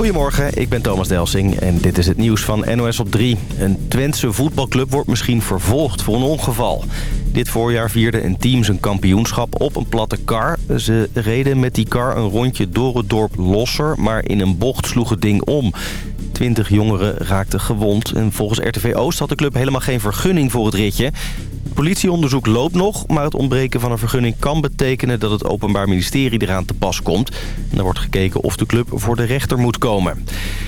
Goedemorgen, ik ben Thomas Delsing en dit is het nieuws van NOS op 3. Een Twentse voetbalclub wordt misschien vervolgd voor een ongeval. Dit voorjaar vierde een team zijn kampioenschap op een platte kar. Ze reden met die kar een rondje door het dorp Losser, maar in een bocht sloeg het ding om. Twintig jongeren raakten gewond en volgens RTV Oost had de club helemaal geen vergunning voor het ritje. Politieonderzoek loopt nog, maar het ontbreken van een vergunning kan betekenen dat het Openbaar Ministerie eraan te pas komt. En er wordt gekeken of de club voor de rechter moet komen.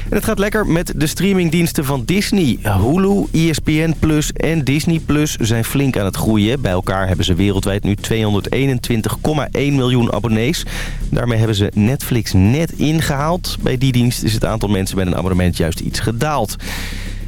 En het gaat lekker met de streamingdiensten van Disney. Hulu, ESPN Plus en Disney Plus zijn flink aan het groeien. Bij elkaar hebben ze wereldwijd nu 221,1 miljoen abonnees. Daarmee hebben ze Netflix net ingehaald. Bij die dienst is het aantal mensen met een abonnement juist iets gedaald.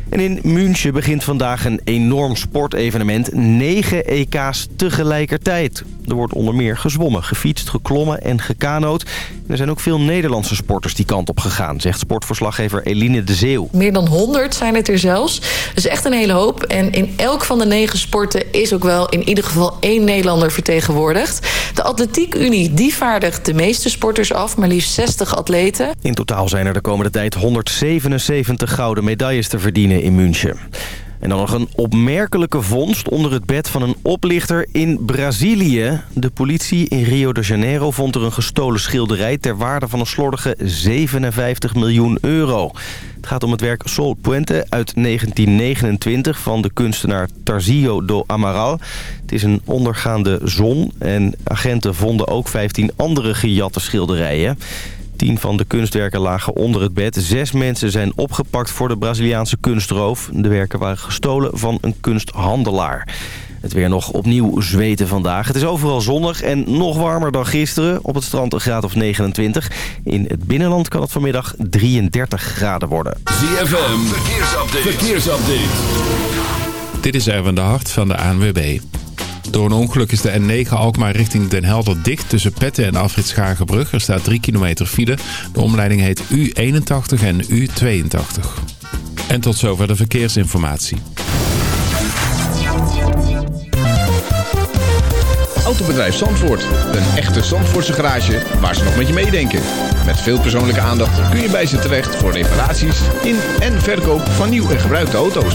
En in München begint vandaag een enorm sportevenement. 9 EK's tegelijkertijd. Er wordt onder meer gezwommen, gefietst, geklommen en gekanoot. er zijn ook veel Nederlandse sporters die kant op gegaan... zegt sportverslaggever Eline de Zeeuw. Meer dan 100 zijn het er zelfs. Dus echt een hele hoop. En in elk van de negen sporten is ook wel in ieder geval één Nederlander vertegenwoordigd. De Atletiek Unie die vaardigt de meeste sporters af, maar liefst 60 atleten. In totaal zijn er de komende tijd 177 gouden medailles te verdienen in München. En dan nog een opmerkelijke vondst onder het bed van een oplichter in Brazilië. De politie in Rio de Janeiro vond er een gestolen schilderij... ter waarde van een slordige 57 miljoen euro. Het gaat om het werk Sol Puente uit 1929 van de kunstenaar Tarzio do Amaral. Het is een ondergaande zon en agenten vonden ook 15 andere gejatte schilderijen. Tien van de kunstwerken lagen onder het bed. Zes mensen zijn opgepakt voor de Braziliaanse kunstroof. De werken waren gestolen van een kunsthandelaar. Het weer nog opnieuw zweten vandaag. Het is overal zonnig en nog warmer dan gisteren. Op het strand een graad of 29. In het binnenland kan het vanmiddag 33 graden worden. ZFM, verkeersupdate. verkeersupdate. Dit is Erwin de Hart van de ANWB. Door een ongeluk is de N9 Alkmaar richting Den Helder dicht tussen Petten en Afrit Schagenbrug. Er staat 3 kilometer file. De omleiding heet U81 en U82. En tot zover de verkeersinformatie. Autobedrijf Zandvoort. Een echte Zandvoortse garage waar ze nog met je meedenken. Met veel persoonlijke aandacht kun je bij ze terecht voor reparaties in en verkoop van nieuw en gebruikte auto's.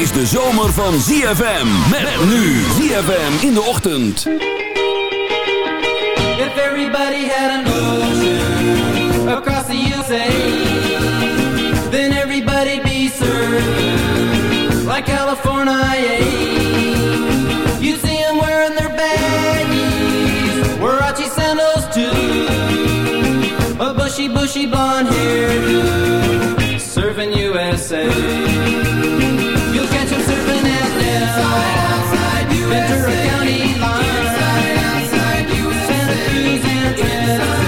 is de zomer van ZFM. Met, nu ZFM in de ochtend. If everybody had an ocean across the USA, then everybody'd be served like California. You see them wearing their baggies, Warachi sandals too, a bushy, bushy blonde hair, serving USA. Inside, outside, USA. Inside, outside, USA. Santa Cruz and Fresno.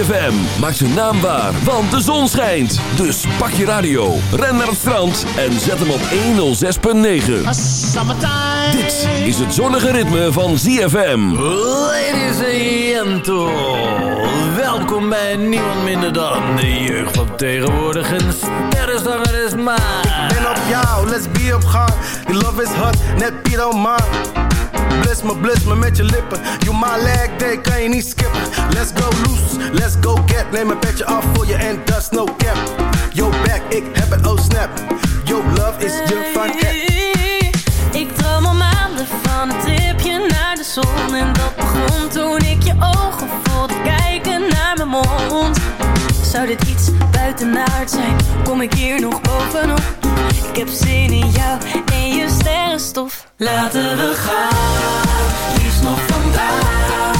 ZFM maakt zijn naam waar, want de zon schijnt. Dus pak je radio, ren naar het strand en zet hem op 106.9. Dit is het zonnige ritme van ZFM. Ladies and gentlemen, welkom bij niemand minder dan de jeugd van tegenwoordig. Een sterrenzanger is maar. Ben op jou, let's be op gang. Love is hot, net Piet Man. Kiss me, blus me met je lippen. You my leg day, kan je niet skippen. Let's go loose, let's go get. Neem een petje af voor je en that's no cap. Yo back, ik heb het, oh snap. Yo love is je fun cap. Ik droom al maanden van een tripje naar de zon. En dat begon toen ik je ogen voelde kijken naar mijn mond. Zou dit iets buiten buitenaard zijn? Kom ik hier nog bovenop? Ik heb zin in jou en je sterrenstof. Laten we gaan, liefst nog vandaag.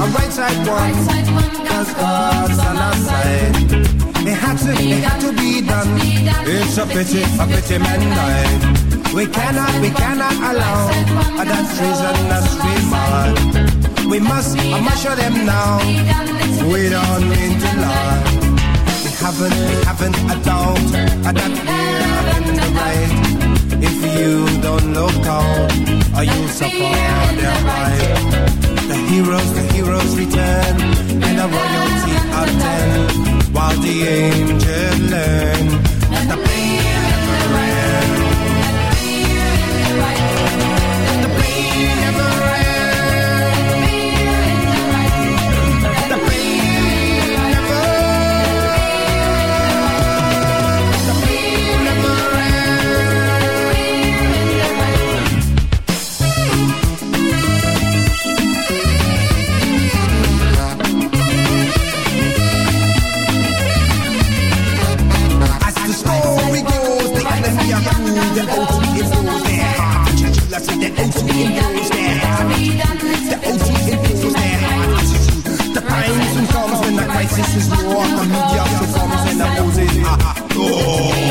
I'm right side one, cause God's on our side. It had to, it had to be done. It's a pity, a pity man died. We cannot, we cannot allow that treason that's we. We must, I must show them now. We don't mean to lie. We haven't, we haven't a doubt that we're in the right. If you don't look out, you'll suffer their right. Heroes, the heroes return, and the royalty are ten, while the angels learn, and the player never ran. And the pain never ends. The OT in. The OT and. The soon comes when the crisis is. The media soon comes and. Ah, ah. Oh.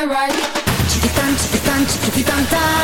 the right. Chicky tan, chicky tan, chicky tan tan.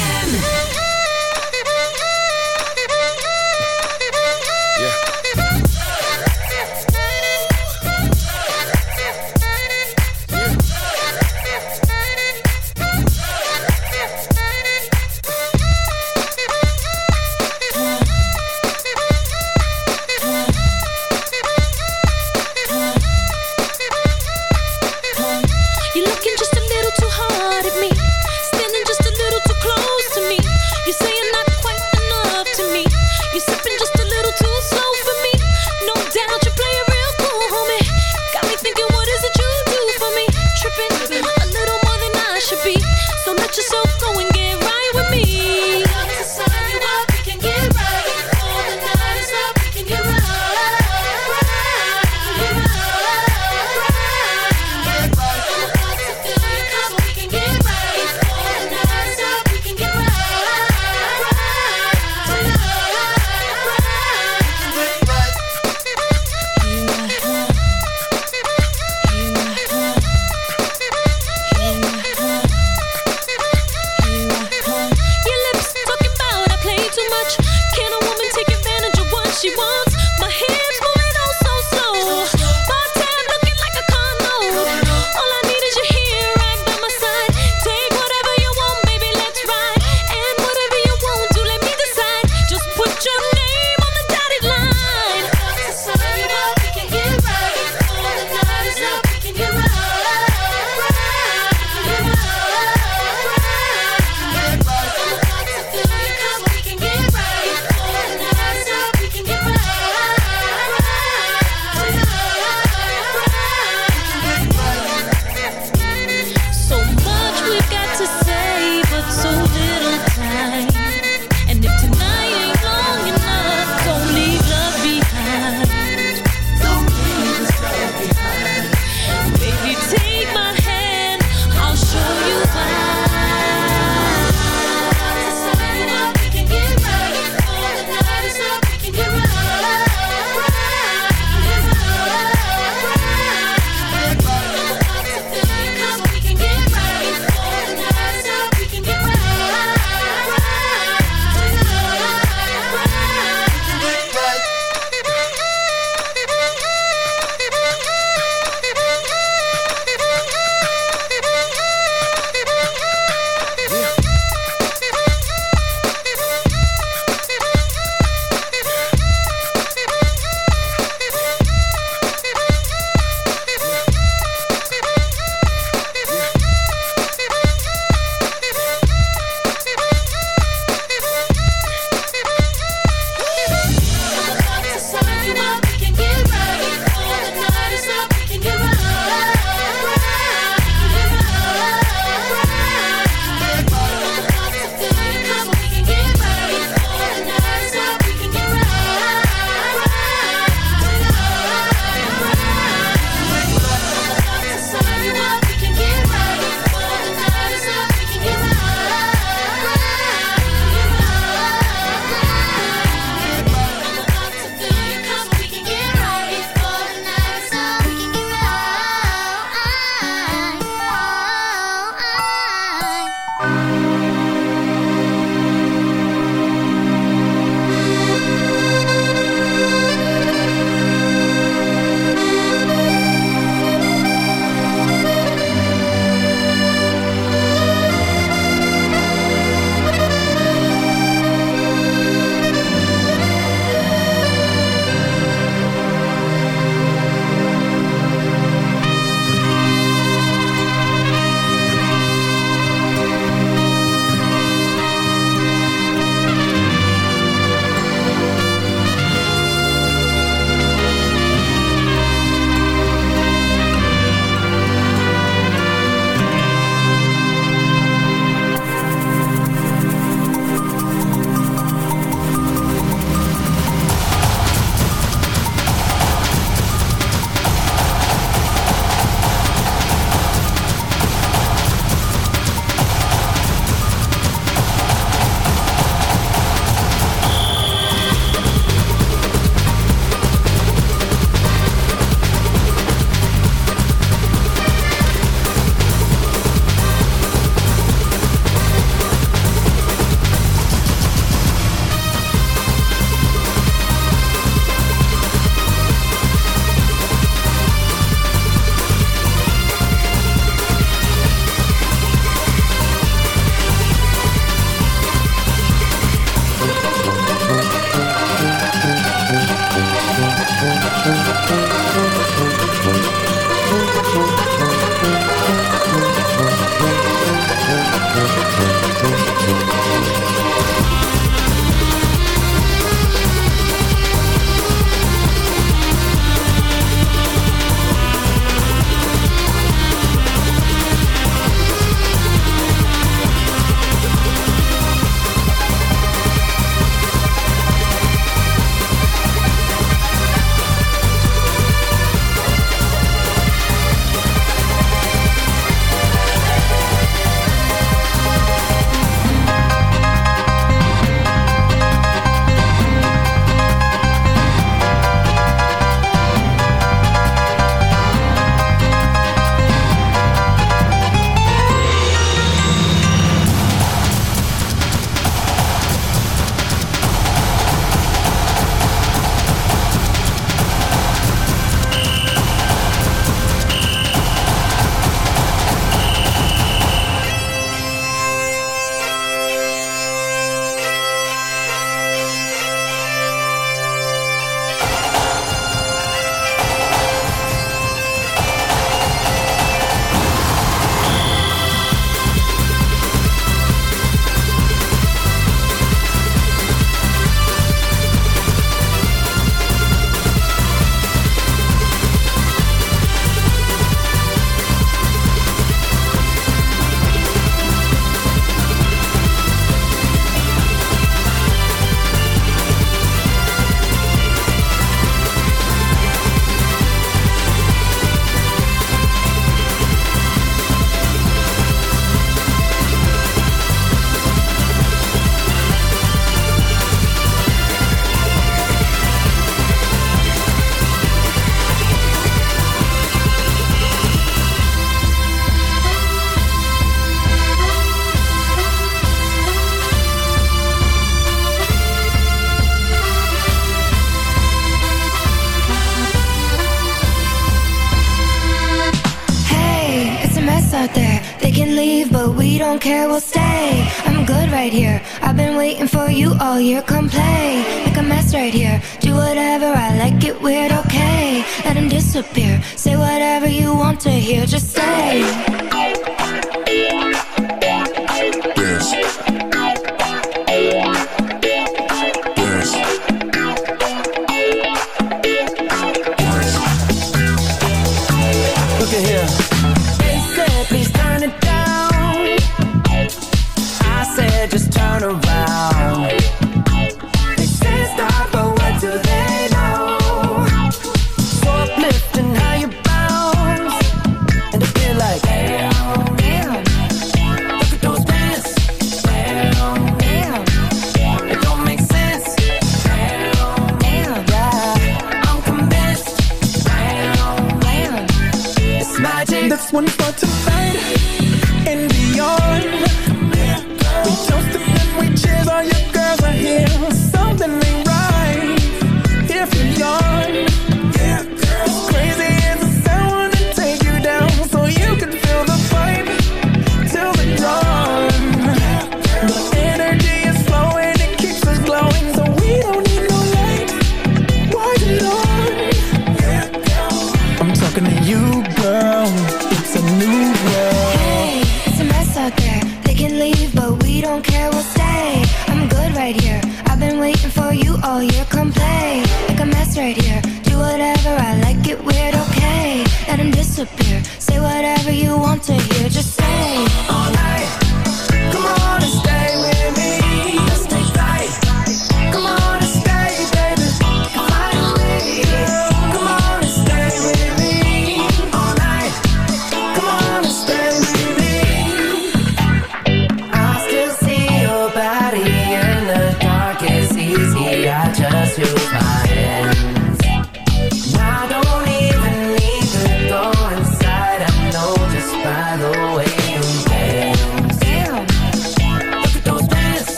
your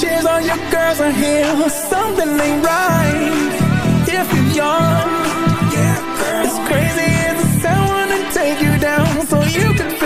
Cheers on your girls are here. Something ain't right. If you're young, yeah, girl. it's crazy as it sounds to take you down so you can.